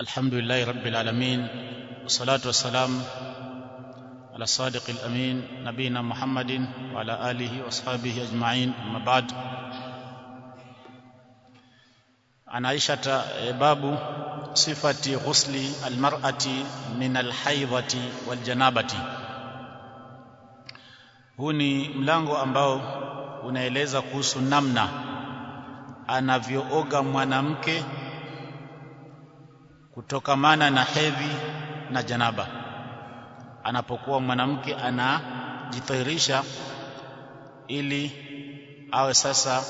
الحمد لله رب العالمين والصلاة والسلام على الصادق الأمين نبينا محمد وعلى آله وأصحابه أجمعين أما بعد عن عائشة باب صفة غسل المرأة من الحيضة والجنابة huu ni mlango ambao unaeleza kuhusu namna anavyooga mwanamke kutokamana na hedhi na janaba. Anapokuwa mwanamke anajitahirisha ili awe sasa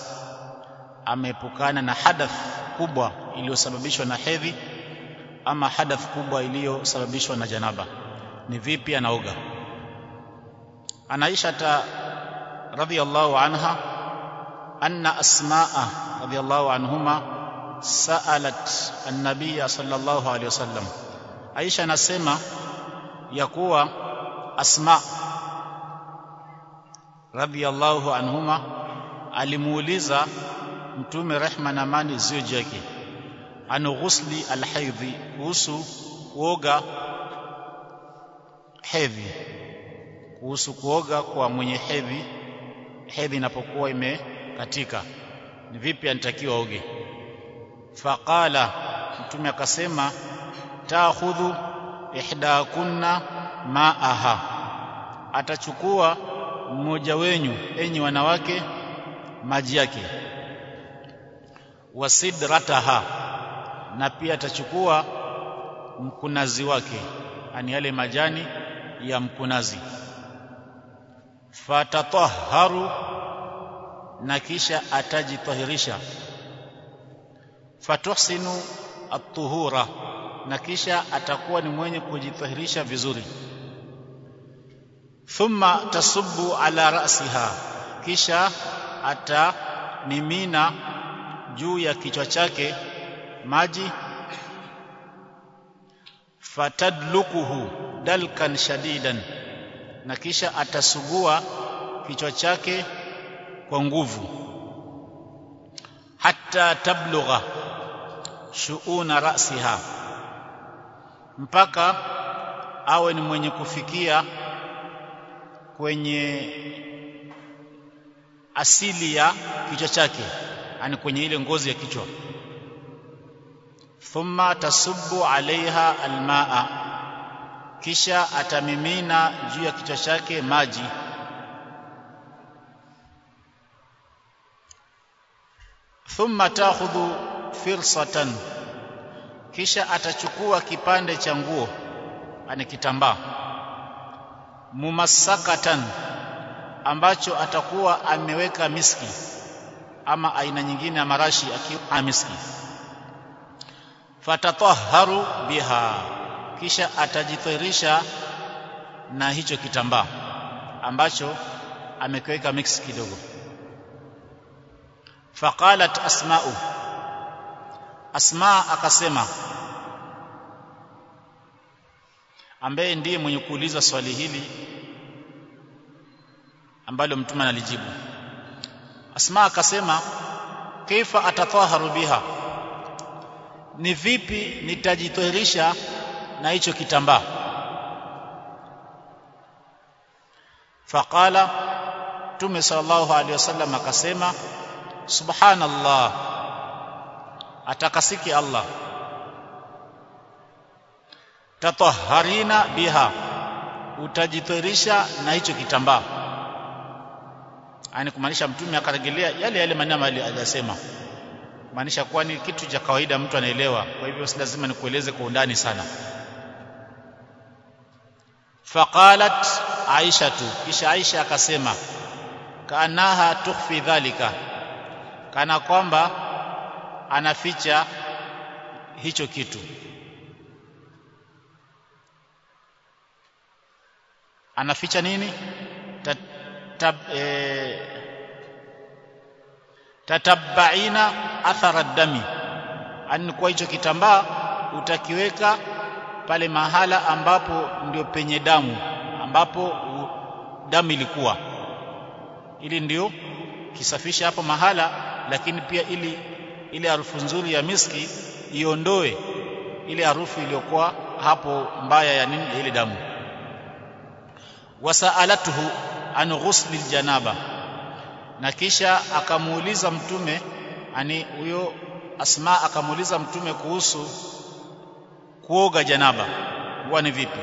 ameepukana na hadath kubwa iliyosababishwa na hedhi ama hadath kubwa iliyosababishwa na janaba. Ni vipi anaoga? Anaisha ta radhiyallahu anha anna Asmaa radhiyallahu anhumah saalat an-nabiy sallallahu alayhi wasallam Aisha anasema ya kuwa Asma radhiyallahu anhuma alimuuliza mtume rehma na amani ziwe juu yake. An ghusli alhaidhi kuhusu kuoga hedhi kuhusu kuoga kwa mwenye hedhi hedhi inapokuwa imekatika. Ni vipi anatakiwa oge faqala mtume akasema taakhudhu ihdakunna maaha. Atachukua mmoja wenyu enyi wanawake maji yake. Wasidrataha. Na pia atachukua mkunazi wake ani yale majani ya mkunazi. Fatatahharu. Na kisha atajitahirisha fatuhsinu at-tuhura na kisha atakuwa ni mwenye kujitahirisha vizuri. Thumma tasubbu ala ra'siha kisha atamimina juu ya kichwa chake maji. Fatadlukuhu dalkan shadidan na kisha atasugua kichwa chake kwa nguvu. Hatta tablugha shuuna rasiha. Mpaka awe ni mwenye kufikia kwenye asili ya kichwa chake yani kwenye ile ngozi ya kichwa. Thumma tasubbu alaiha almaa. Kisha atamimina juu ya kichwa chake maji. Thumma ta'khudhu firsatan kisha atachukua kipande cha nguo ani kitambaa mumassakatan ambacho atakuwa ameweka miski ama aina nyingine ya marashi akiwa miski. Fatatahharu biha kisha atajithirisha na hicho kitambaa ambacho amekiweka mix kidogo. Faqalat asma'u asma akasema ambaye ndiye mwenye kuuliza swali hili ambalo mtume analijibu. Asma akasema kaifa atataharu biha? Ni vipi nitajitoherisha na hicho kitambaa? Faqala tume sallallahu alaihi wasallam akasema subhanallah atakasiki Allah. Tatahharina biha. Utajitirisha na hicho kitambaa. Yani kumaanisha mtume akarejelea yale yale maneno aliyosema. Maanisha kuwa ni kitu cha kawaida mtu anaelewa. Kwa hivyo si lazima nikueleze kwa undani sana. Faqalat aisha tu. Kisha aisha akasema kaanaha tukhfi dhalika. Kana kwamba anaficha hicho kitu. Anaficha nini? Tatab, e, athara dami. Ani kwa hicho kitambaa utakiweka pale mahala ambapo ndio penye damu ambapo damu ilikuwa. Ili ndio kisafisha hapo mahala lakini pia ili ile harufu nzuri ya miski iondoe ile harufu iliyokuwa hapo mbaya ya nini ile damu. Wasaalathu an ghusli aljanaba. Na kisha akamuuliza mtume ani huyo asma akamuuliza mtume kuhusu kuoga janaba huwa ni vipi?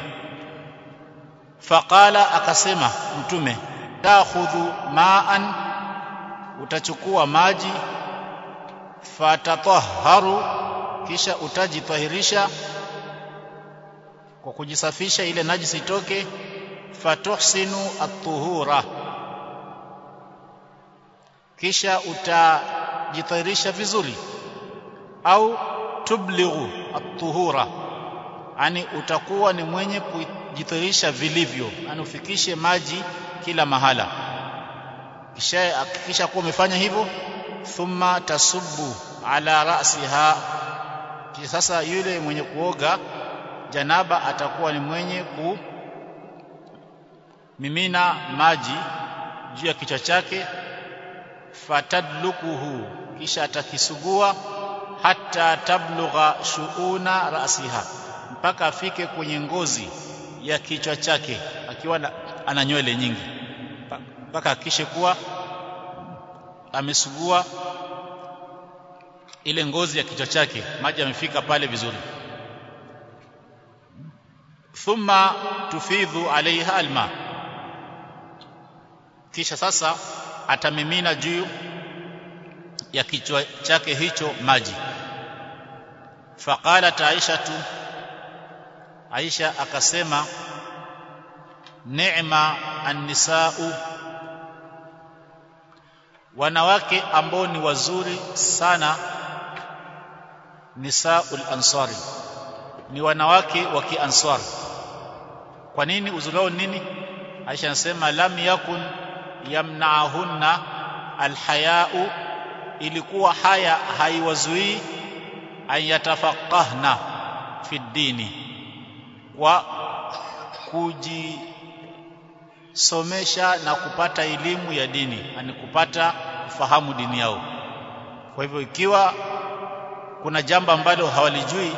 Faqala akasema mtume takhudhu ma'an utachukua maji fatatahharu kisha utajitahirisha kwa kujisafisha ile najisi itoke. Fatuhsinu at-tuhura kisha utajitahirisha vizuri. Au tublighu at-tuhura yani utakuwa ni mwenye kujitahirisha vilivyo yani ufikishe maji kila mahala. Kisha hakikisha kuwa umefanya hivyo thumma tasubbu ala ra'siha. Sasa yule mwenye kuoga janaba atakuwa ni mwenye ku mimina maji juu ya kichwa chake fatadlukuhu kisha atakisugua hata tablugha shuuna rasiha mpaka afike kwenye ngozi ya kichwa chake akiwa ana nywele nyingi mpaka akishe kuwa amesugua ile ngozi ya kichwa chake. Maji yamefika pale vizuri. Thumma tufidhu alaiha alma. Kisha sasa atamimina juu ya kichwa chake hicho maji. Faqalat aishatu aisha akasema neema annisau wanawake ambao ni wazuri sana nisaul ansari. Ni wanawake wa kiansar kwa nini uzuri wao nini? Aisha anasema lam yakun yamna'ahunna alhaya'u. Ilikuwa haya haiwazui an fi dini wa kujisomesha na kupata elimu ya dini yani kupata kufahamu dini yao. Kwa hivyo ikiwa kuna jambo ambalo hawalijui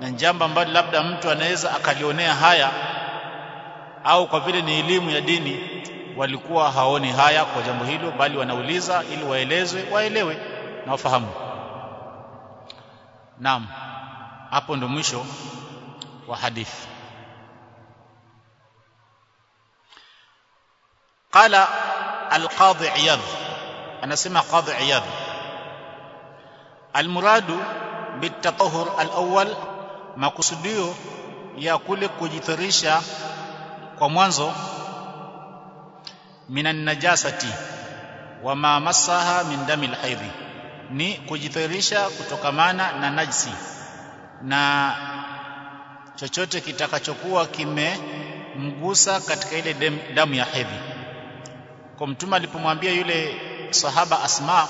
na jambo ambalo labda mtu anaweza akalionea haya au kwa vile ni elimu ya dini walikuwa haoni haya kwa jambo hilo bali wanauliza ili waelezwe waelewe na wafahamu. Naam hapo ndo mwisho wa hadithi qala alqadhi iyad. Anasema qadhi iyad. Almuradu bitatahur alawwal makusudio ya kule kujitharisha kwa mwanzo minan najasati wa ma masaha min dami alhaidhi ni kujitharisha kutokamana na najisi na chochote kitakachokuwa kimemgusa katika ile damu ya hedhi kwa mtume alipomwambia yule sahaba asma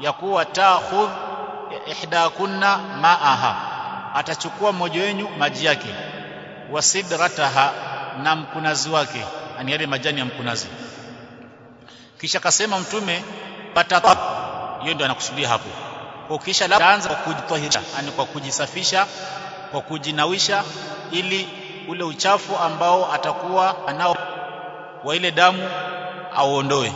ya kuwa takhudh ihdakunna ma'aha atachukua mmoja wenu maji yake wasidrataha na mkunazi wake ani yale majani ya mkunazi. Kisha kasema mtume pata hiyo ndio anakusudia hapo. Kisha labda kwa kujitahirisha yani kwa kujisafisha kwa kujinawisha ili ule uchafu ambao atakuwa anao wa ile damu auondoe.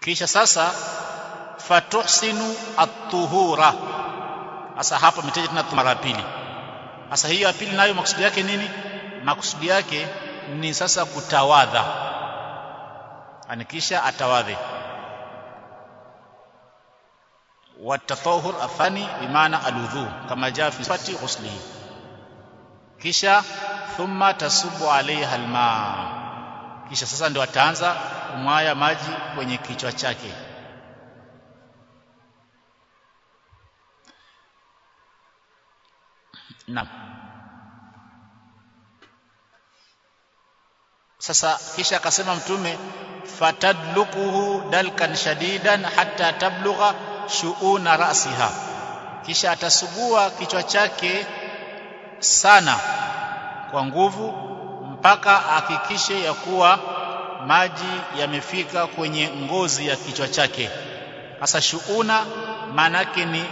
Kisha sasa fatuhsinu at-tuhura. Sasa hapa mteja tena mara pili. Sasa hiyo ya pili nayo maksudi yake nini? Maksudi yake ni sasa kutawadha. Anikisha atawadhe. Watatahur athani bimaana aludhu kama jaa fi sifati ghuslihi. Kisha thumma tasubu alaiha alma. Kisha sasa ndio ataanza kumwaya maji kwenye kichwa chake. Na Sasa kisha akasema mtume fatadlukuhu dalkan shadidan hatta tablugha shuuna rasiha, kisha atasugua kichwa chake sana kwa nguvu mpaka ahakikishe ya kuwa maji yamefika kwenye ngozi ya kichwa chake. Hasa shuuna maana yake ni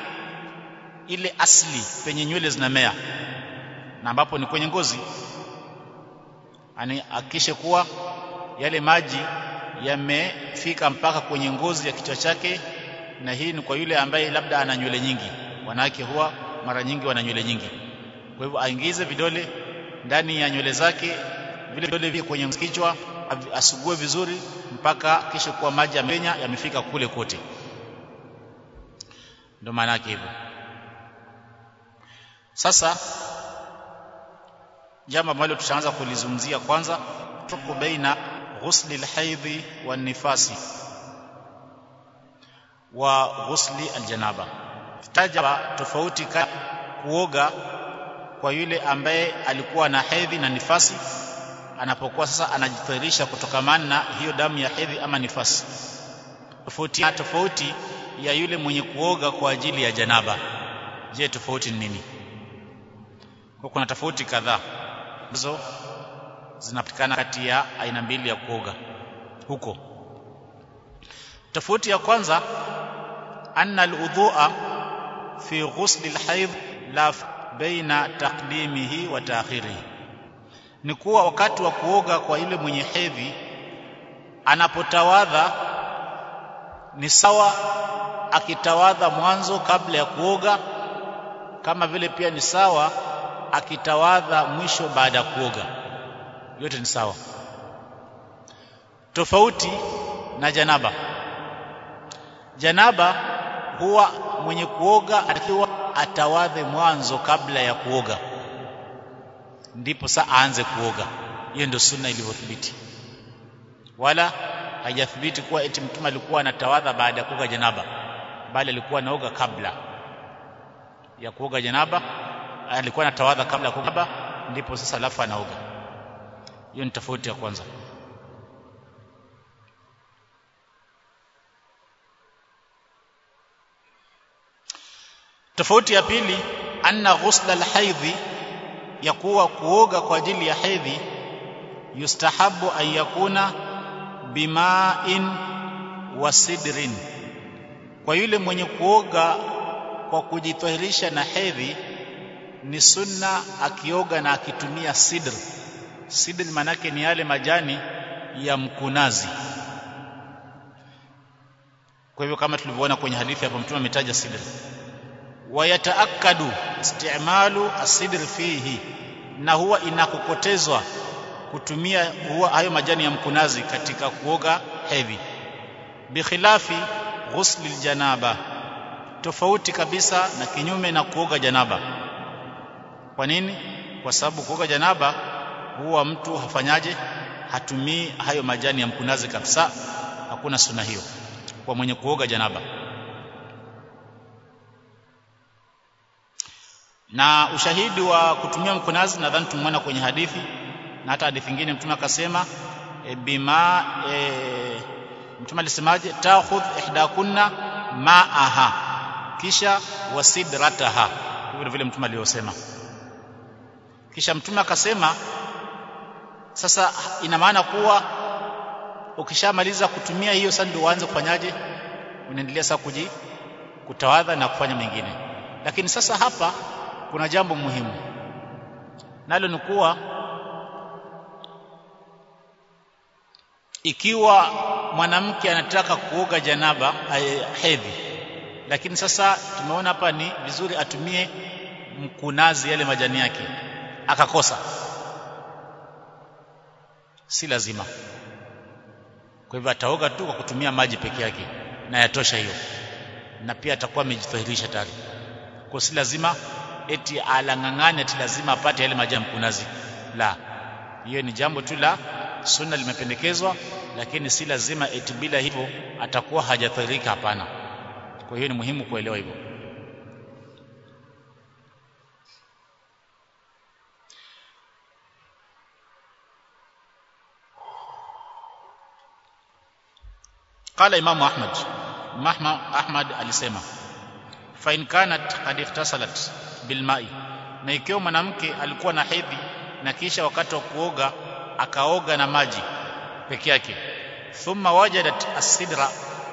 ile asli penye nywele zinamea na ambapo ni kwenye ngozi. Ani kuwa yale maji yamefika mpaka kwenye ngozi ya kichwa chake na hii ni kwa yule ambaye labda ana nywele nyingi. Wanawake huwa mara nyingi wana nywele nyingi. Kwa hivyo aingize vidole ndani ya nywele zake vile vile kwenye kichwa asugue vizuri mpaka kisha kuwa maji yamenya yamefika kule kote. Ndio maana yake hivyo. Sasa jambo ambalo tutaanza kulizungumzia kwanza tuko baina ghusli alhaidhi wan nifasi wa ghusli aljanaba. Taja tofauti kuoga kwa yule ambaye alikuwa na hedhi na nifasi anapokuwa sasa anajitayarisha kutokamana na hiyo damu ya hedhi ama nifasi. Tofauti tofauti ya yule mwenye kuoga kwa ajili ya janaba. Je tofauti ni nini? Kwa kuna tofauti kadhaa hizo zinapatikana kati ya aina mbili ya kuoga huko. Tofauti ya kwanza anna alwudhu'a fi ghusli alhayd la baina taqdimihi wa taakhirihi, ni kuwa wakati wa kuoga kwa ile mwenye hedhi anapotawadha ni sawa akitawadha mwanzo kabla ya kuoga kama vile pia ni sawa akitawadha mwisho baada ya kuoga. Yote ni sawa. Tofauti na janaba. Janaba huwa mwenye kuoga akiwa atawadhe mwanzo kabla ya kuoga. Ndipo saa aanze kuoga. Hiyo ndio sunna ilivyothibiti wala haijathibiti kuwa eti mtume alikuwa anatawadha baada ya kuoga janaba bali alikuwa anaoga kabla ya kuoga janaba alikuwa anatawadha kabla ya kuoga ndipo sasa alafu anaoga. Hiyo ni tofauti ya kwanza tofauti ya pili anna ghusla alhaidhi ya kuwa kuoga kwa ajili ya hedhi yustahabu an yakuna bima'in wa sidrin. Kwa yule mwenye kuoga kwa kujitahirisha na hedhi ni sunna akioga na akitumia sidr. Sidr manake ni yale majani ya mkunazi. Kwa hivyo kama tulivyoona kwenye hadithi hapo mtume ametaja sidr wayataakadu istimalu asidr fihi na huwa inakokotezwa kutumia huwa hayo majani ya mkunazi katika kuoga hedhi. Bikhilafi ghusli aljanaba tofauti kabisa na kinyume na kuoga janaba. Kwa nini? Kwa sababu kuoga janaba huwa mtu hafanyaje? Hatumii hayo majani ya mkunazi kabisa. Hakuna suna hiyo kwa mwenye kuoga janaba na ushahidi wa kutumia mkunazi nadhani tumwona kwenye hadithi na hata hadithi nyingine mtume akasema e, bima e, mtume alisemaje? Takhudh ihdakunna ma'aha kisha wasidrataha. Hivyo vile mtume aliyosema kisha mtume akasema sasa ina maana kuwa ukishamaliza kutumia hiyo sasa ndio uanze kufanyaje? Unaendelea sasa kuji kutawadha na kufanya mengine. Lakini sasa hapa kuna jambo muhimu. Nalo ni kuwa ikiwa mwanamke anataka kuoga janaba hedhi. Lakini sasa tumeona hapa ni vizuri atumie mkunazi yale majani yake. Akakosa. Si lazima. Kwa hivyo ataoga tu kwa kutumia maji peke yake. Na yatosha hiyo. Na pia atakuwa amejitahirisha tayari. Kwa si lazima eti alang'ang'ane eti lazima apate yale maji ya mkunazi la hiyo ni jambo tu la sunna limependekezwa lakini si lazima eti bila hivyo atakuwa hajatahirika hapana kwa hiyo ni muhimu kuelewa hivyo قال امام احمد امام احمد alisema fa in kanat qad iftasalat bilma'i na ikiwa mwanamke alikuwa na hedhi na kisha wakati wa kuoga akaoga na maji peke yake. Thumma wajadat as-sidra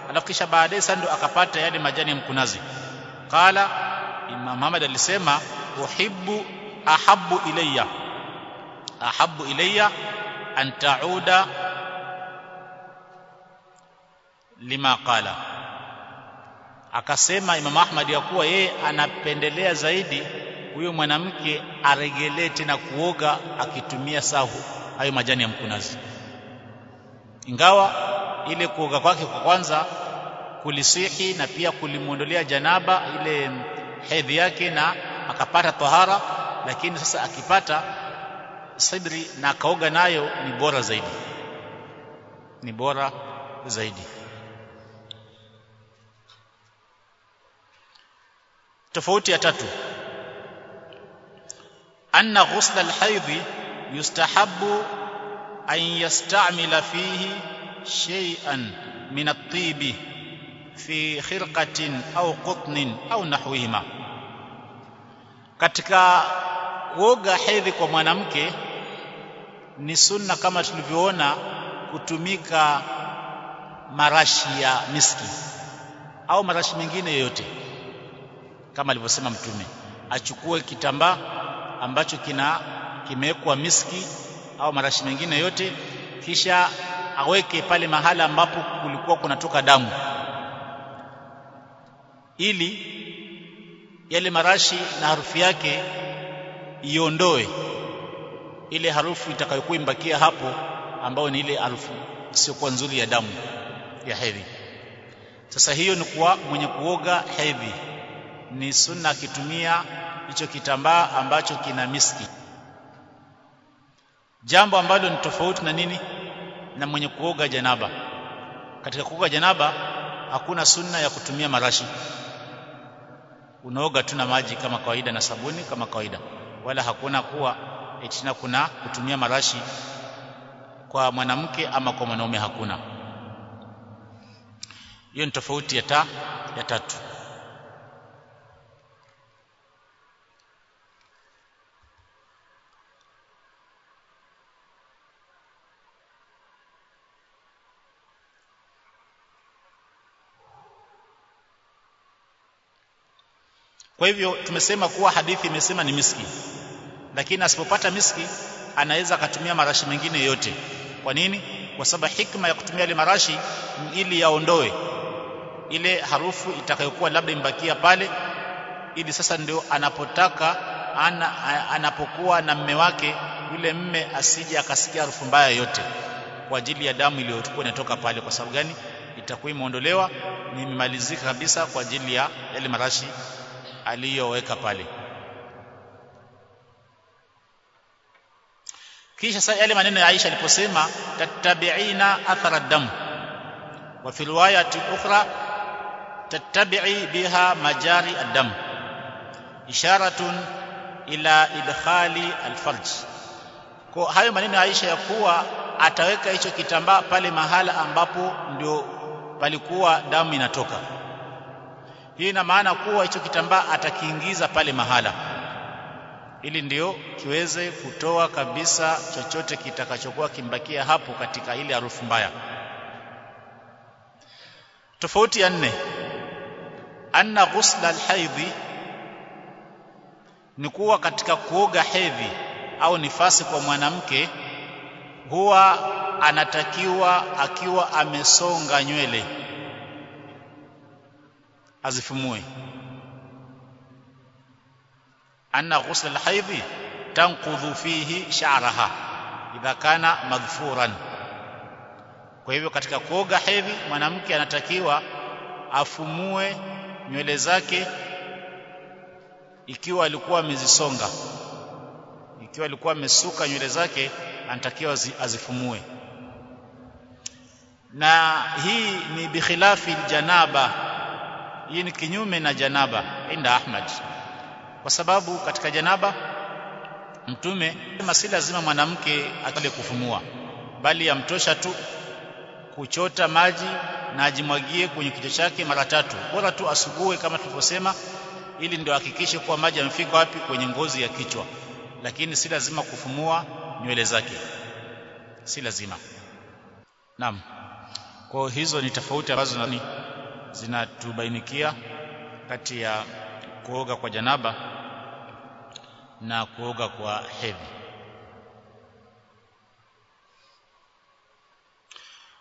alafu kisha baadaye sando akapata yale majani ya mkunazi. Qala Imam Muhammad alisema uhibbu ahabbu ilayya. Ahabbu ilayya an ta'uda lima qala akasema Imam Ahmad ya kuwa yeye anapendelea zaidi huyo mwanamke aregelee tena kuoga akitumia sahu. Hayo majani ya mkunazi. Ingawa ile kuoga kwake kwa kwanza kulisihi na pia kulimwondolea janaba ile hedhi yake na akapata tahara lakini sasa akipata sidri na akaoga nayo ni bora zaidi. Ni bora zaidi tofauti ya tatu. Anna ghusl alhaidhi yustahabu an yastamila fihi shay'an min at-tibi fi khirqatin au qutnin au nahwihima. Katika woga hedhi kwa mwanamke ni sunna kama tulivyoona kutumika marashi ya miski au marashi mengine yoyote kama alivyosema mtume achukue kitambaa ambacho kina kimewekwa miski au marashi mengine yote kisha aweke pale mahala ambapo kulikuwa kunatoka damu ili yale marashi na harufu yake iondoe ile harufu itakayokuwa imbakia hapo ambayo ni ile harufu isiyokuwa nzuri ya damu ya hedhi. Sasa hiyo ni kwa mwenye kuoga hedhi ni sunna kitumia hicho kitambaa ambacho kina miski. Jambo ambalo ni tofauti na nini? Na mwenye kuoga janaba. Katika kuoga janaba hakuna sunna ya kutumia marashi. Unaoga tu na maji kama kawaida na sabuni kama kawaida. Wala hakuna kuwa etina kuna kutumia marashi kwa mwanamke ama kwa mwanaume hakuna. Hiyo ni tofauti ya ta ya tatu kwa hivyo tumesema kuwa hadithi imesema ni miski. Lakini asipopata miski anaweza akatumia marashi mengine yote. Kwa nini? Kwa sababu hikma ya kutumia ile marashi ili yaondoe ile harufu itakayokuwa labda imbakia pale ili sasa ndio anapotaka ana, anapokuwa na mme wake yule mme asije akasikia harufu mbaya yote kwa ajili ya damu iliyokuwa inatoka pale. Kwa sababu gani? Itakuwa imeondolewa ni imemalizika kabisa kwa ajili ya yale marashi aliyoweka pale. Kisha sasa yale maneno ya Aisha aliposema tattabi'ina athara damu wa fi riwayati ukhra tattabi'i biha majari ad-dam. Isharatun ila idkhali al-farj. Kwa hayo maneno ya Aisha ya kuwa ataweka hicho kitambaa pale mahala ambapo ndio palikuwa damu inatoka hii ina maana kuwa hicho kitambaa atakiingiza pale mahala. Ili ndio kiweze kutoa kabisa chochote kitakachokuwa kimbakia hapo katika ile harufu mbaya. Tofauti ya nne. Anna ghusla alhaidhi ni kuwa katika kuoga hedhi au nifasi kwa mwanamke huwa anatakiwa akiwa amesonga nywele azifumue. Anna ghusl alhaidhi tanqudhu fihi sha'raha idha kana madhfuran. Kwa hivyo katika kuoga hedhi mwanamke anatakiwa afumue nywele zake ikiwa alikuwa amezisonga. Ikiwa alikuwa amesuka nywele zake anatakiwa azifumue. Na hii ni bikhilafi janaba hii ni kinyume na janaba inda Ahmad. Kwa sababu katika janaba mtume si lazima mwanamke atale kufumua bali yamtosha tu kuchota maji na ajimwagie kwenye kichwa chake mara tatu. Bora tu asugue kama tulivyosema ili ndio hakikishe kuwa maji yamefika wapi? Kwenye ngozi ya kichwa. Lakini si lazima kufumua nywele zake. Si lazima. Naam. Kwa hizo ni tofauti ambazo nani zinatubainikia kati ya kuoga kwa janaba na kuoga kwa hedhi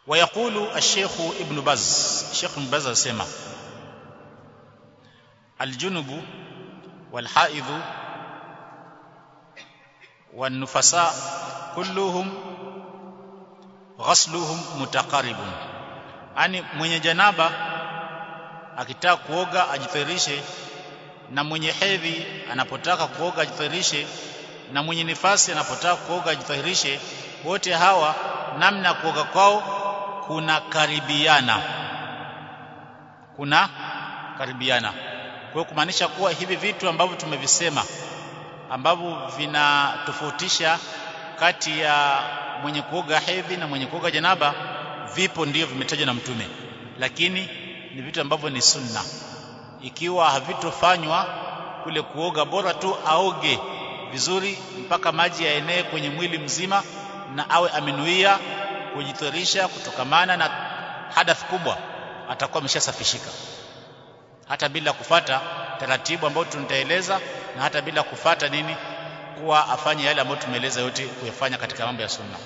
ويقول الشيخ ابن باز الشيخ ابن باز اسمع الجنب والحائض والنفساء كلهم غسلهم متقارب yani mwenye janaba akitaka kuoga ajithirishe na mwenye hedhi anapotaka kuoga ajithirishe na mwenye nifasi anapotaka kuoga ajithirishe wote hawa namna ya kuoga kwao kuna karibiana. Kuna karibiana. Kwa hiyo kumaanisha kuwa hivi vitu ambavyo tumevisema ambavyo vinatofautisha kati ya mwenye kuoga hedhi na mwenye kuoga janaba vipo ndio vimetajwa na mtume. Lakini ni vitu ambavyo ni sunna. Ikiwa havitofanywa kule kuoga bora tu aoge vizuri mpaka maji yaenee kwenye mwili mzima na awe amenuia kujitorisha kutokamana na hadath kubwa atakuwa ameshasafishika. Hata bila kufata taratibu ambayo tunataeleza na hata bila kufata nini kuwa afanye yale ambayo tumeeleza yote kuyafanya katika mambo ya sunna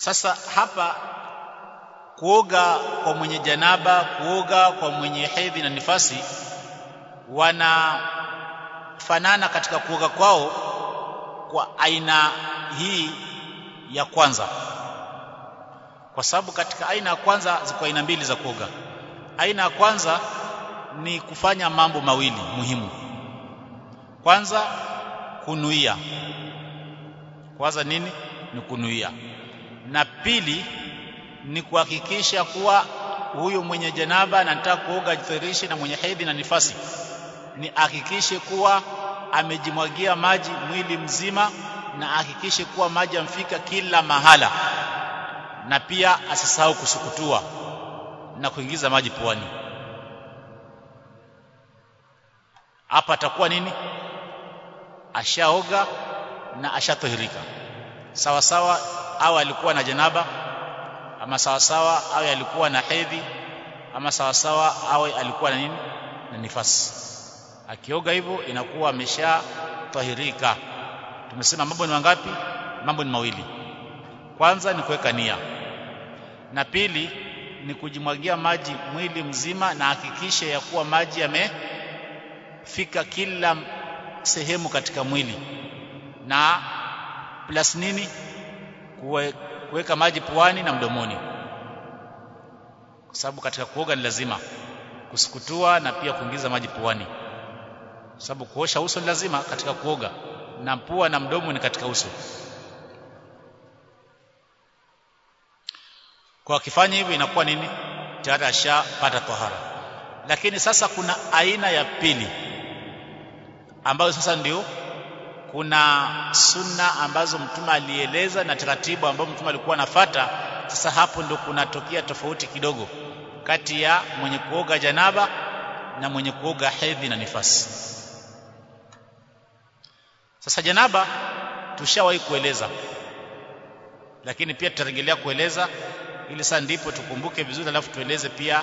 sasa hapa kuoga kwa mwenye janaba kuoga kwa mwenye hedhi na nifasi wanafanana katika kuoga kwao kwa aina hii ya kwanza. Kwa sababu katika aina ya kwanza ziko aina mbili za kuoga. Aina ya kwanza ni kufanya mambo mawili muhimu. Kwanza kunuia. Kwanza nini? Ni kunuia na pili ni kuhakikisha kuwa huyo mwenye janaba anataka kuoga jithirishe na mwenye hedhi na nifasi ni ahakikishe kuwa amejimwagia maji mwili mzima na ahakikishe kuwa maji amfika kila mahala. Na pia asisahau kusukutua na kuingiza maji puani. Hapa atakuwa nini? Ashaoga na ashatahirika. Sawa sawa au alikuwa na janaba ama sawa sawa au alikuwa na hedhi ama sawa sawa au alikuwa na nini? Na nifasi. Akioga hivyo inakuwa ameshatahirika. Tumesema mambo ni mangapi? Mambo ni mawili. Kwanza ni kuweka nia. Na pili ni kujimwagia maji mwili mzima na hakikisha ya kuwa maji yamefika kila sehemu katika mwili. Na plus nini kuweka maji puani na mdomoni. Kwa sababu katika kuoga ni lazima. Kusukutua na pia kuingiza maji puani. Kwa sababu kuosha uso ni lazima katika kuoga. Na pua na mdomo ni katika uso. Kwa kifanya hivyo inakuwa nini? Tayari ashapata tahara. Lakini sasa kuna aina ya pili. Ambayo sasa ndio kuna sunna ambazo mtume alieleza na taratibu ambazo mtume alikuwa anafata sasa hapo ndio kunatokea tofauti kidogo kati ya mwenye kuoga janaba na mwenye kuoga hedhi na nifasi. Sasa janaba tushawahi kueleza lakini pia tutarejelea kueleza ili sasa ndipo tukumbuke vizuri alafu tueleze pia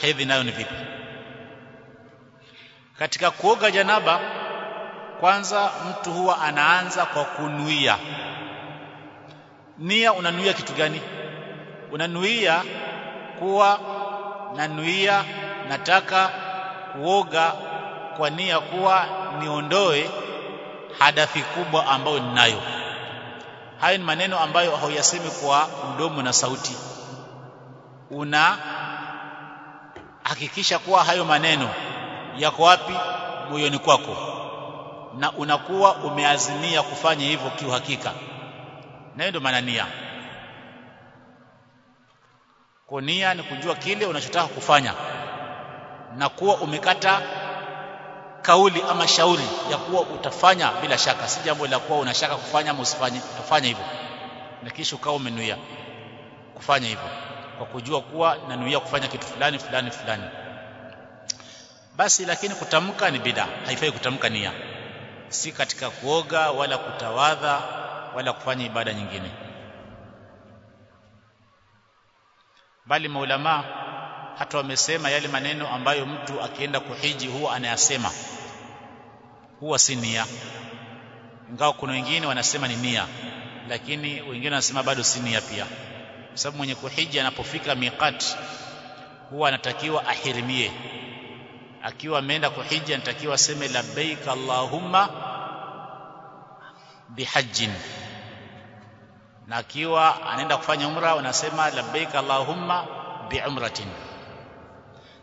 hedhi nayo ni vipi. Katika kuoga janaba kwanza mtu huwa anaanza kwa kunuia. Nia unanuia kitu gani? Unanuia kuwa nanuia nataka kuoga kwa nia kuwa niondoe hadafi kubwa ambayo ninayo. Hayo ni maneno ambayo hauyasemi kwa mdomo na sauti. Una hakikisha kuwa hayo maneno yako wapi? Moyoni kwako na unakuwa umeazimia kufanya hivyo kiuhakika. Na ndio maana nia. Kwa nia ni kujua kile unachotaka kufanya na kuwa umekata kauli ama shauri ya kuwa utafanya bila shaka. Si jambo la kuwa unashaka kufanya ama usifanye utafanya hivyo. Na kisha ukawa umenuia kufanya hivyo. Kwa kujua kuwa nanuia kufanya kitu fulani fulani fulani. Basi lakini kutamka ni bida. Haifai kutamka nia si katika kuoga wala kutawadha wala kufanya ibada nyingine. Bali maulama hata wamesema yale maneno ambayo mtu akienda kuhiji huwa anayasema. Huwa si nia. Ingawa kuna wengine wanasema ni nia lakini wengine wanasema bado si nia pia. Kwa sababu mwenye kuhiji anapofika miqat huwa anatakiwa ahirimie. Akiwa ameenda kuhiji anatakiwa aseme labbaik allahumma bihajjin. Na akiwa anaenda kufanya umra wanasema labbaik allahumma biumratin.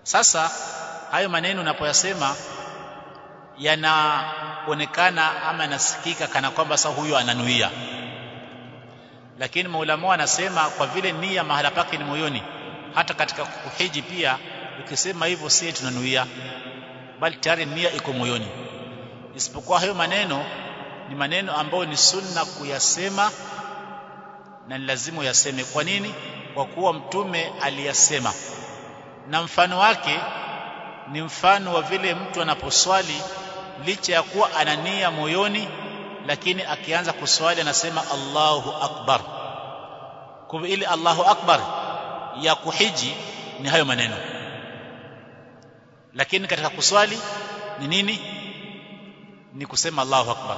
Sasa hayo maneno unapoyasema yanaonekana ama yanasikika kana kwamba sasa huyo ananuia. Lakini maulamao anasema kwa vile nia mahala pake ni moyoni hata katika kuhiji pia ukisema hivyo si tunanuia bali tayari nia iko moyoni. Isipokuwa hayo maneno ni maneno ambayo ni sunna kuyasema na ni lazima yaseme kwa nini? Kwa kuwa mtume aliyasema. Na mfano wake ni mfano wa vile mtu anaposwali licha ya kuwa anania moyoni lakini akianza kuswali anasema Allahu akbar. Kwa ile Allahu akbar ya kuhiji ni hayo maneno. Lakini katika kuswali ni nini? Ni kusema Allahu akbar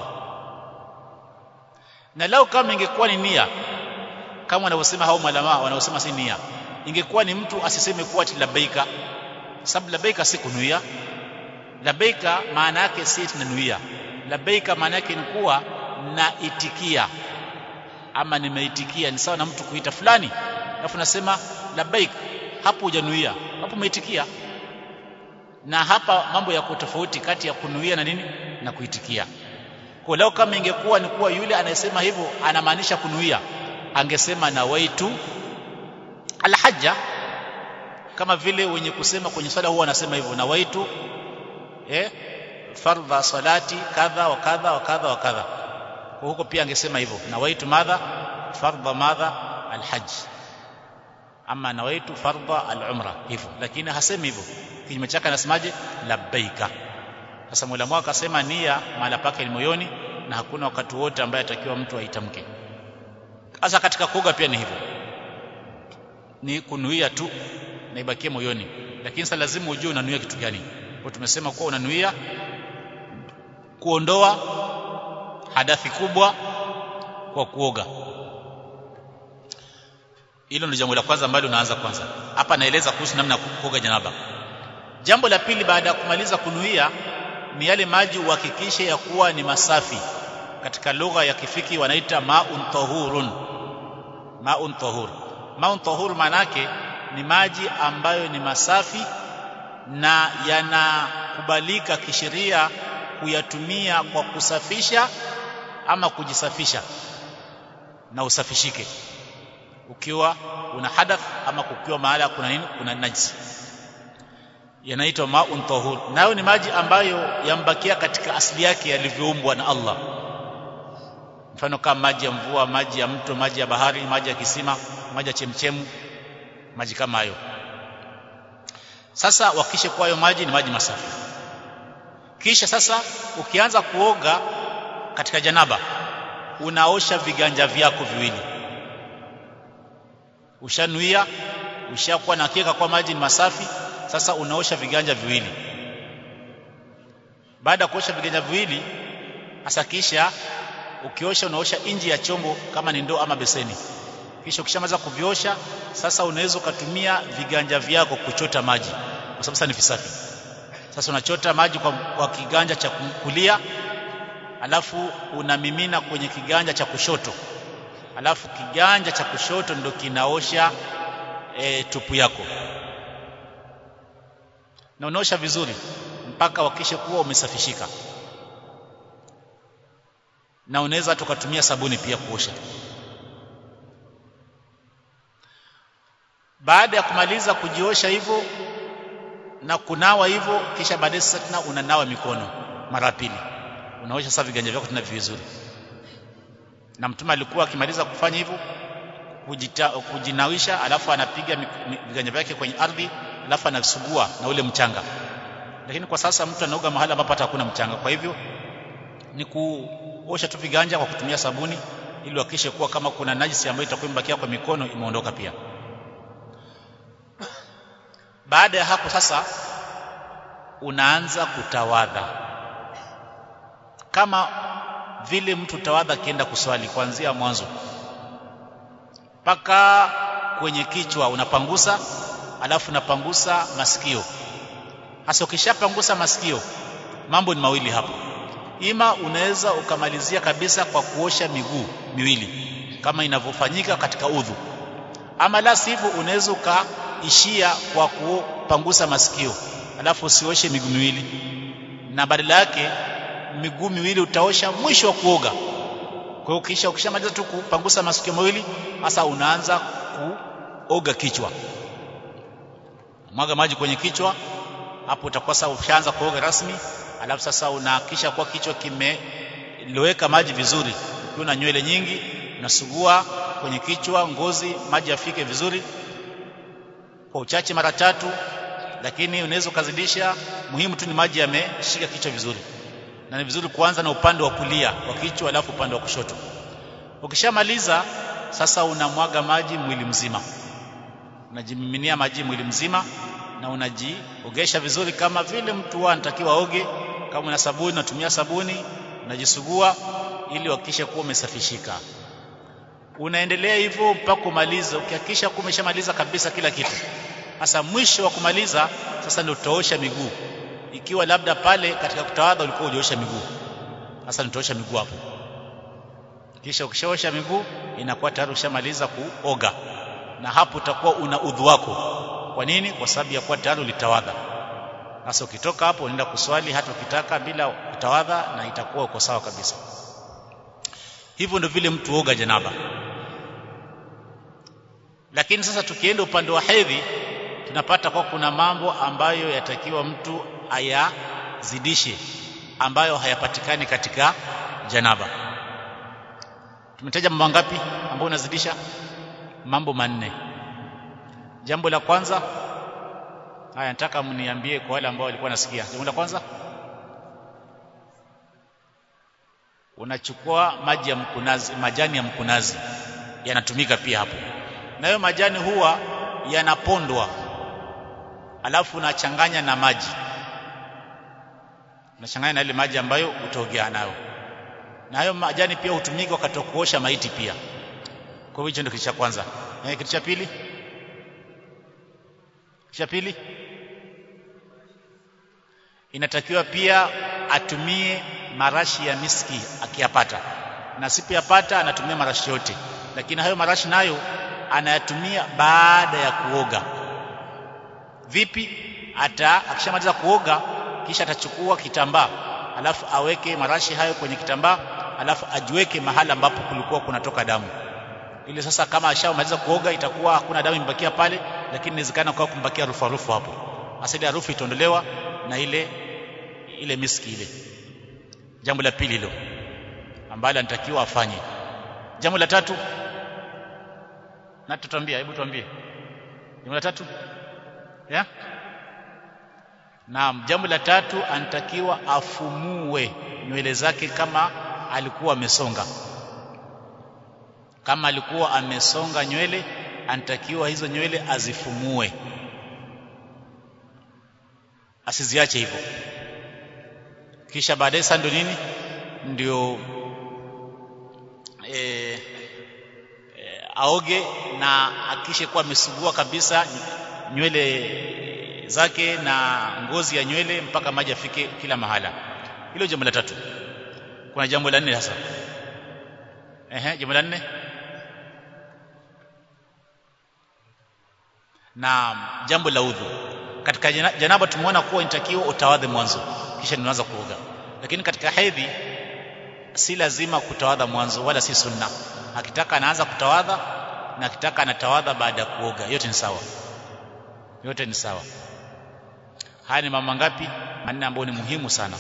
na lau kama ingekuwa ni nia kama wanavyosema hao malama wanaosema si nia ingekuwa ni mtu asiseme kuwa ati labbaika sababu labaika si kunuia. Labaika maana yake si tunanuia labaika maana yake ni kuwa naitikia. Ama nimeitikia ni sawa na mtu kuita fulani alafu nasema labaik hapo hujanuia hapo umeitikia. Na hapa mambo yako tofauti kati ya kunuia na nini? Na kuitikia kwa leo kama ingekuwa ni kuwa yule anayesema hivyo anamaanisha kunuia. Angesema nawaitu alhajja kama vile wenye kusema kwenye sala huwa anasema hivyo nawaitu eh fardha salati kadha wa kadha wa kadha wa kadha. Huko pia angesema hivyo nawaitu madha fardha madha alhajj ama nawaitu fardha alumra hivyo. Lakini hasemi hivyo. Kinyume chake anasemaje? Labbaika sasa Mola mwaka asema nia mahala pake ni moyoni na hakuna wakati wote ambaye atakiwa mtu aitamke. Sasa katika kuoga pia ni hivyo. Ni kunuia tu na ibakie moyoni. Lakini sasa lazima ujue unanuia kitu gani. Kwa tumesema kuwa unanuia kuondoa hadathi kubwa kwa kuoga. Hilo ndio jambo la kwanza ambalo unaanza kwanza. Hapa naeleza kuhusu namna ya kuoga janaba. Jambo la pili baada ya kumaliza kunuia ni yale maji uhakikishe ya kuwa ni masafi. Katika lugha ya kifiki wanaita maun tahurun. Maun tahur. Maun tahur manake ni maji ambayo ni masafi na yanakubalika kisheria kuyatumia kwa kusafisha ama kujisafisha na usafishike. Ukiwa una hadath ama kukiwa mahala kuna nini? Kuna najisi yanaitwa maun tahur. Nayo ni maji ambayo yambakia katika asili yake yalivyoumbwa na Allah. Mfano kama maji ya mvua maji ya mto maji ya bahari maji ya kisima maji ya chemchemu maji kama hayo. Sasa wakishe kwa hayo maji ni maji masafi. Kisha sasa ukianza kuoga katika janaba unaosha viganja vyako viwili. Ushanuia ushakuwa na hakika kwa maji ni masafi sasa unaosha viganja viwili. Baada ya kuosha viganja viwili hasa kisha ukiosha unaosha nje ya chombo kama ni ndoo ama beseni. Kisha ukishamaliza kuviosha sasa unaweza ukatumia viganja vyako kuchota maji kwa sababu sasa ni visafi. Sasa unachota maji kwa, kwa kiganja cha kulia alafu unamimina kwenye kiganja cha kushoto. Alafu kiganja cha kushoto ndo kinaosha e, tupu yako na unaosha vizuri mpaka wakishe kuwa umesafishika. Na unaweza hata ukatumia sabuni pia kuosha. Baada ya kumaliza kujiosha hivyo na kunawa hivyo kisha baadaye sasa tena unanawa mikono mara pili. Unaosha sasa viganja vyako tena vizuri. Na mtume alikuwa akimaliza kufanya hivyo kujinawisha alafu anapiga viganja vyake kwenye ardhi alafu anasugua na ule mchanga. Lakini kwa sasa mtu anaoga mahali ambapo hata hakuna mchanga. Kwa hivyo ni kuosha tu viganja kwa kutumia sabuni ili uhakikishe kuwa kama kuna najisi ambayo itakuwa kwa mikono imeondoka pia. Baada ya hapo sasa unaanza kutawadha. Kama vile mtu tawadha akienda kuswali kuanzia mwanzo mpaka kwenye kichwa unapangusa alafu napangusa masikio. Hasa ukishapangusa masikio mambo ni mawili hapo. Ima unaweza ukamalizia kabisa kwa kuosha miguu miwili kama inavyofanyika katika udhu. Ama la sivyo unaweza ukaishia kwa kupangusa masikio alafu usioshe miguu miwili. Na badala yake miguu miwili utaosha mwisho wa kuoga. Kwa hiyo kisha ukishamaliza tu kupangusa masikio mawili hasa unaanza kuoga kichwa mwaga maji kwenye kichwa hapo utakuwa sasa ushaanza kuoga rasmi. Alafu sasa unahakisha kwa kichwa kimeloweka maji vizuri. Ukiwa na nywele nyingi unasugua kwenye kichwa ngozi maji yafike vizuri. Kwa uchache mara tatu lakini unaweza ukazidisha. Muhimu tu ni maji yameshika kichwa vizuri. Na ni vizuri kuanza na upande wa kulia wa kichwa alafu upande wa kushoto. Ukishamaliza sasa unamwaga maji mwili mzima unajimiminia maji mwili mzima na unajiogesha vizuri kama vile mtu anatakiwa oge kama una sabuni unatumia sabuni unajisugua ili uhakikishe kuwa umesafishika. Unaendelea hivyo mpaka kumaliza ukihakikisha kuwa umeshamaliza kabisa kila kitu. Hasa mwisho wa kumaliza sasa ndio utaosha miguu. Ikiwa labda pale katika kutawadha ulikuwa hujaosha miguu. Sasa nitaosha miguu hapo. Kisha ukishaosha miguu inakuwa tayari ushamaliza kuoga na hapo utakuwa una udhu wako. Kwa nini? Kwa sababu ya kuwa tayari ulitawadha. Sasa ukitoka hapo unaenda kuswali hata ukitaka bila utawadha na itakuwa uko sawa kabisa. Hivyo ndio vile mtu oga janaba. Lakini sasa tukienda upande wa hedhi tunapata kwa kuna mambo ambayo yatakiwa mtu ayazidishe ambayo hayapatikani katika janaba. Tumetaja mambo ngapi ambayo unazidisha mambo manne. Jambo la kwanza haya nataka mniambie kwa wale ambao walikuwa nasikia jambo la kwanza unachukua maji ya mkunazi majani ya mkunazi yanatumika pia hapo. Na hiyo majani huwa yanapondwa alafu unachanganya na maji. Unachanganya na ile maji ambayo utaogea nayo. Na hayo majani pia hutumika wakati wa kuosha maiti pia kwa hiyo hicho ndio kitu cha kwanza. Eh kitu cha pili? Cha pili? Inatakiwa pia atumie marashi ya miski akiyapata. Na sipoyapata anatumia marashi yote. Lakini hayo marashi nayo anayatumia baada ya kuoga. Vipi? Ata akishamaliza kuoga kisha atachukua kitambaa alafu aweke marashi hayo kwenye kitambaa alafu ajiweke mahala ambapo kulikuwa kunatoka damu ili sasa kama ashamaliza kuoga itakuwa hakuna damu imebakia pale lakini inawezekana kwa kumbakia harufu harufu hapo. Hasa ile harufu itaondolewa na ile ile miski ile. Jambo la pili hilo ambalo anatakiwa afanye. Jambo la tatu na tutambia hebu tuambie. Jambo la tatu ya? Naam, jambo la tatu anatakiwa afumue nywele zake kama alikuwa amesonga. Kama alikuwa amesonga nywele, anatakiwa hizo nywele azifumue, asiziache hivyo. Kisha baadaye sasa ndio nini, ndio e, e, aoge na akishe kuwa amesugua kabisa nywele zake na ngozi ya nywele mpaka maji afike kila mahala. Hilo jambo la tatu. Kuna jambo la nne sasa. Ehe, jambo la nne. Na jambo la udhu. Katika janaba tumeona kuwa inatakiwa utawadhe mwanzo kisha unaanza kuoga. Lakini katika hedhi si lazima kutawadha mwanzo wala si sunna. Akitaka anaanza kutawadha na akitaka anatawadha baada ya kuoga. Yote ni sawa. Yote ni sawa. Haya ni mambo ngapi? Manne ambayo ni muhimu sana.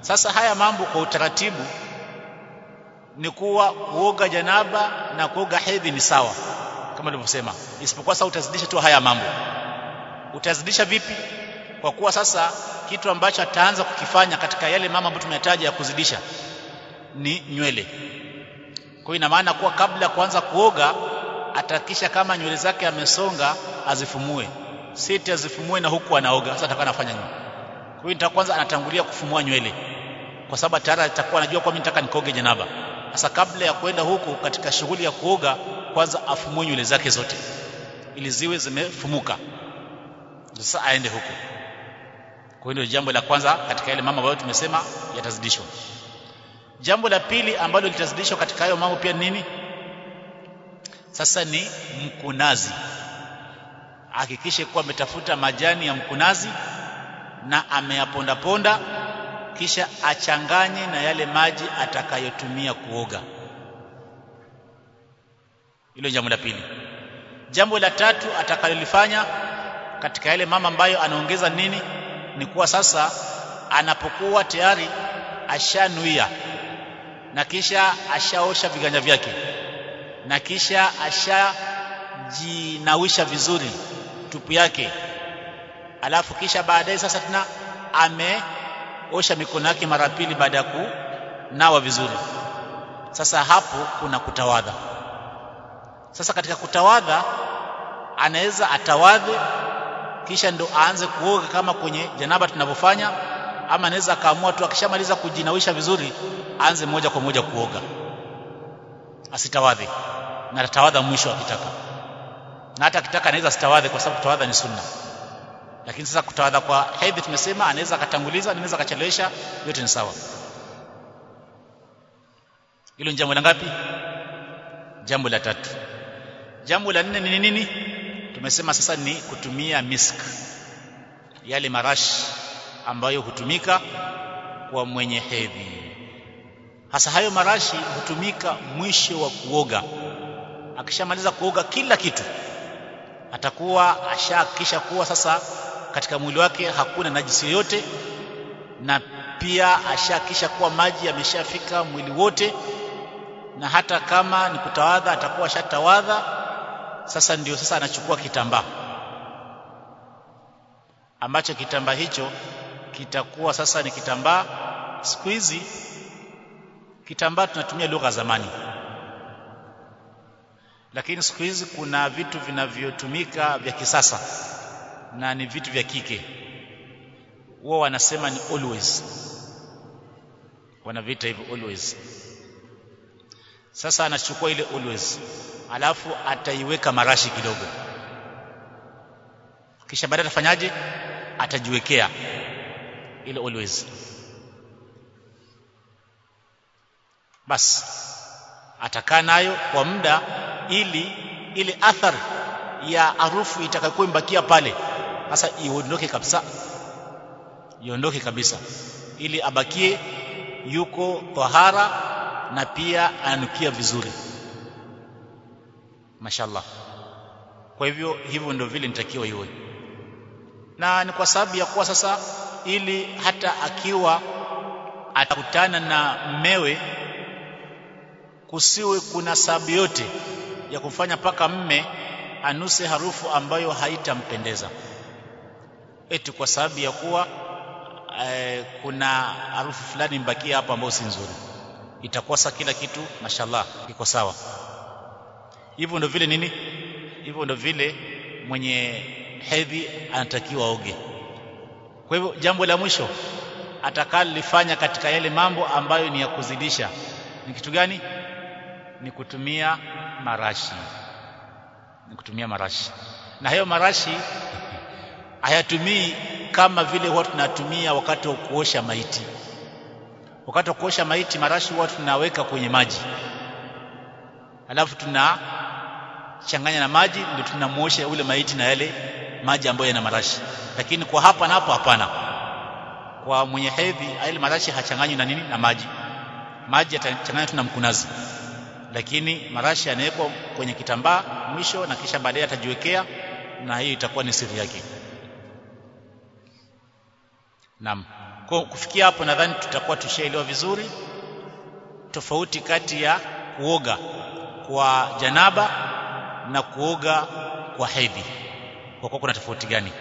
Sasa haya mambo kwa utaratibu ni kuwa kuoga janaba na kuoga hedhi ni sawa kama nilivyosema, isipokuwa sasa utazidisha tu haya mambo. Utazidisha vipi? Kwa kuwa sasa kitu ambacho ataanza kukifanya katika yale mambo ambayo tumetaja ya kuzidisha ni nywele. Kwa ina maana kuwa kabla ya kuanza kuoga atakisha kama nywele zake amesonga azifumue siti azifumue na huku anaoga sasa atakuwa anafanya nini kwa hiyo nitakwanza anatangulia kufumua nywele kwa sababu tayari atakuwa anajua kwa mimi nitaka nikoge janaba sasa kabla ya kwenda huku katika shughuli ya kuoga kwanza afumue nywele zake zote ili ziwe zimefumuka sasa aende huko. Kwa hiyo jambo la kwanza katika yale mambo ambayo tumesema yatazidishwa. Jambo la pili ambalo litazidishwa katika hayo mambo pia nini? Sasa ni mkunazi. Hakikishe kuwa ametafuta majani ya mkunazi na ameyapondaponda kisha achanganye na yale maji atakayotumia kuoga hilo jambo la pili. Jambo la tatu atakalolifanya katika yale mama ambayo anaongeza nini ni kuwa sasa anapokuwa tayari ashanuia na kisha ashaosha viganja vyake na kisha ashajinawisha vizuri tupu yake. Alafu kisha baadaye sasa tena ameosha mikono yake mara pili baada ya kunawa vizuri. Sasa hapo kuna kutawadha sasa katika kutawadha anaweza atawadhe kisha ndo aanze kuoga kama kwenye janaba tunavyofanya ama anaweza akaamua tu akishamaliza kujinawisha vizuri aanze moja kwa moja kuoga. Asitawadhe na atawadha mwisho akitaka. Na hata akitaka anaweza asitawadhe kwa sababu kutawadha ni sunna. Lakini sasa kutawadha kwa hedhi tumesema anaweza akatanguliza anaweza akachelewesha yote ni sawa. Hilo ni jambo la ngapi? Jambo la tatu jambo la nne ni nini? Tumesema sasa ni kutumia misk yale marashi ambayo hutumika kwa mwenye hedhi. Hasa hayo marashi hutumika mwisho wa kuoga. Akishamaliza kuoga kila kitu atakuwa ashahakikisha kuwa sasa katika mwili wake hakuna najisi yoyote na pia ashahakikisha kuwa maji yameshafika mwili wote na hata kama ni kutawadha atakuwa ashatawadha sasa ndio sasa anachukua kitambaa. Ambacho kitambaa hicho kitakuwa sasa ni kitambaa siku hizi kitambaa tunatumia lugha zamani. Lakini siku hizi kuna vitu vinavyotumika vya kisasa na ni vitu vya kike. Wao wanasema ni always. Wanaviita hivyo always. Sasa anachukua ile always alafu ataiweka marashi kidogo. Kisha baadaye atafanyaje? Atajiwekea. Ile always. Basi atakaa nayo kwa muda ili ile athari ya harufu itakayokuwa imbakia pale. Sasa iondoke kabisa. Iondoke kabisa. Ili abakie yuko tahara na pia anukia vizuri mashallah. Kwa hivyo hivyo ndio vile nitakiwa iwe. Na ni kwa sababu ya kuwa sasa ili hata akiwa atakutana na mmewe kusiwe kuna sababu yote ya kufanya paka mme anuse harufu ambayo haitampendeza. Eti kwa sababu ya kuwa e, kuna harufu fulani mbakia hapa ambayo si nzuri. Itakosa kila kitu mashallah iko sawa hivyo ndo vile nini? Hivyo ndo vile mwenye hedhi anatakiwa oge kwa hivyo jambo la mwisho atakalifanya katika yale mambo ambayo ni ya kuzidisha ni kitu gani? Ni kutumia marashi. Ni kutumia marashi. Na hayo marashi hayatumii kama vile huwa tunatumia wakati wa kuosha maiti. Wakati wa kuosha maiti marashi huwa tunaweka kwenye maji. Alafu tunachanganya na maji ndio tunamuosha ule maiti na yale maji ambayo yana marashi. Lakini kwa hapa na hapo hapana. Kwa mwenye hedhi yale marashi hachanganywi na nini? Na maji. Maji yatachanganywa tu na mkunazi. Lakini marashi yanawekwa kwenye kitambaa mwisho na kisha baadaye atajiwekea na hiyo itakuwa ni siri yake. Naam. Kwa kufikia hapo nadhani tutakuwa tushaelewa vizuri tofauti kati ya kuoga kwa janaba na kuoga kwa hedhi. Kwa kuwa kuna tofauti gani?